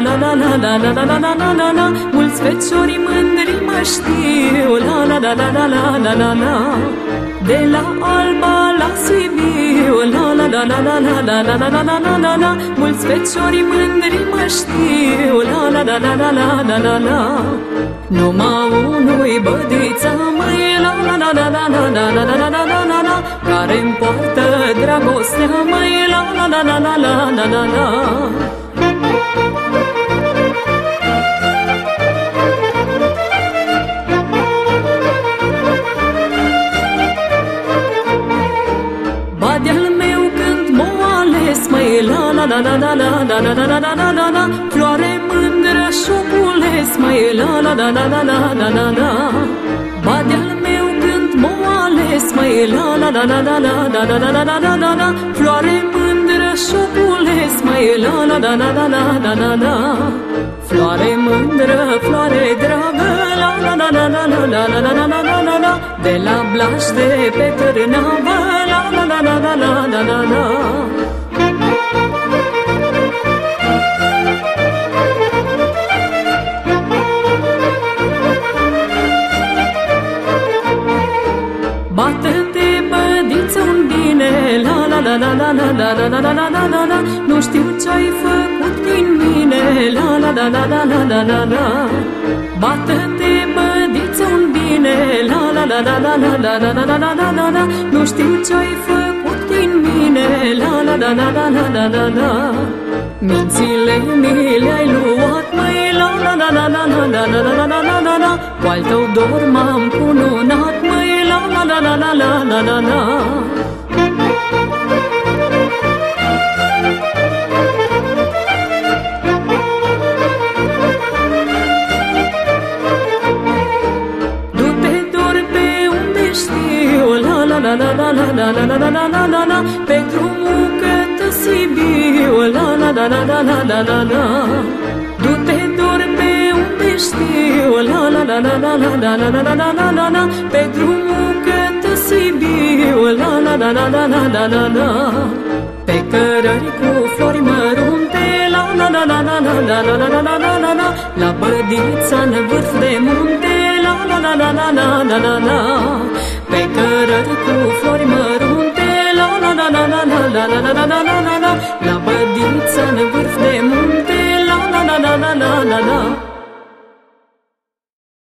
la la la la la la la la Mulți feciori mândri mă știu La la la la la la la la la De la Alba la Sibiu La la la la la la la la la la la la la la Mulți feciori mândri mă știu La la la la la la la la la Numai unui bădița măi La la la la la la la la la la la la la Care-mi poartă dragostea măi La la la la la la la la la la la la la la la la la la la la la la la Floare mândră șopules mai la la la la la la la la la Badeal meu când mă ales mai la la la la la la la la la la la la la Floare mândră șopules mai la la la la la la la la la Floare mândră, floare dragă la la la la la la la la la la la la la De la blaște pe târnavă la la la la la la la la la La la la la la la la la la la la la la la Nu știu ce-ai făcut din mine La la la la la la la la la Bată-te, bădiță, un bine La la la la la la la la la la la la la la Nu știu ce-ai făcut din mine La la la la la la la la la Mințile mi le-ai luat, măi, la la la la la la la la la la la la la Cu al tău dor m-am cununat, măi, la la la la la la la la la la la la la la la la la la la la la la la Pe drumul către Sibiu, la la la la la la la la la Du-te dor pe unde știu, la la la la la la la la la la la la la Pe drumul către Sibiu, la la la la la la la la la Pe cărări cu flori mărunte, la la la la la la la la la la la la la La bădița în vârf de munte, la la la la la la la la la Sana bir